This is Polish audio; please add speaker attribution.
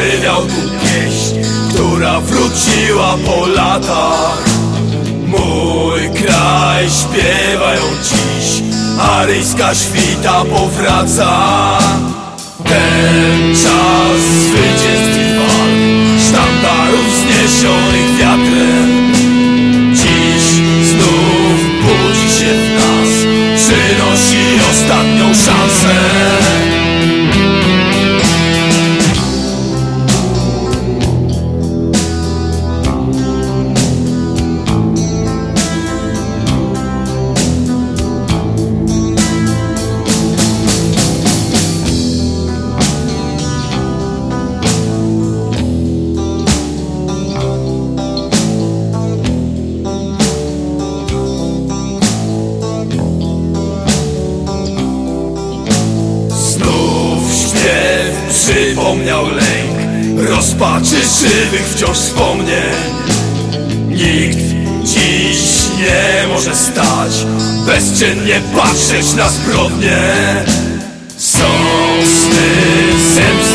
Speaker 1: przydał tu pieśń, która wróciła po latach. Mój kraj śpiewają dziś, aryjska świta powraca. Ten czas zwycięstwa przypomniał lęk Rozpaczy żywych wciąż wspomnień. Nikt dziś nie może stać Bezczynnie patrzeć na zbrodnie. Są sny zemsty